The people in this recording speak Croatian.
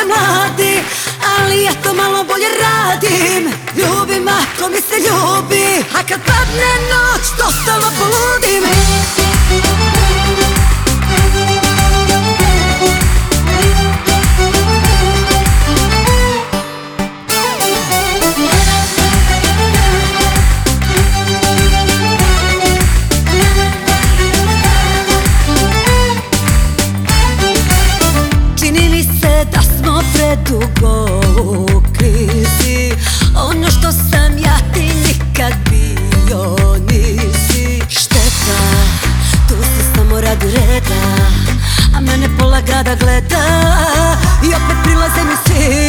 puno nadi Ali ja to malo bolje radim. Ljubim ako mi se ljubi smo predugo u krizi. Ono što sam ja ti nikad bio nisi. Šteta, tu si samo radi reda A mene pola grada gleda I opet prilaze mi svi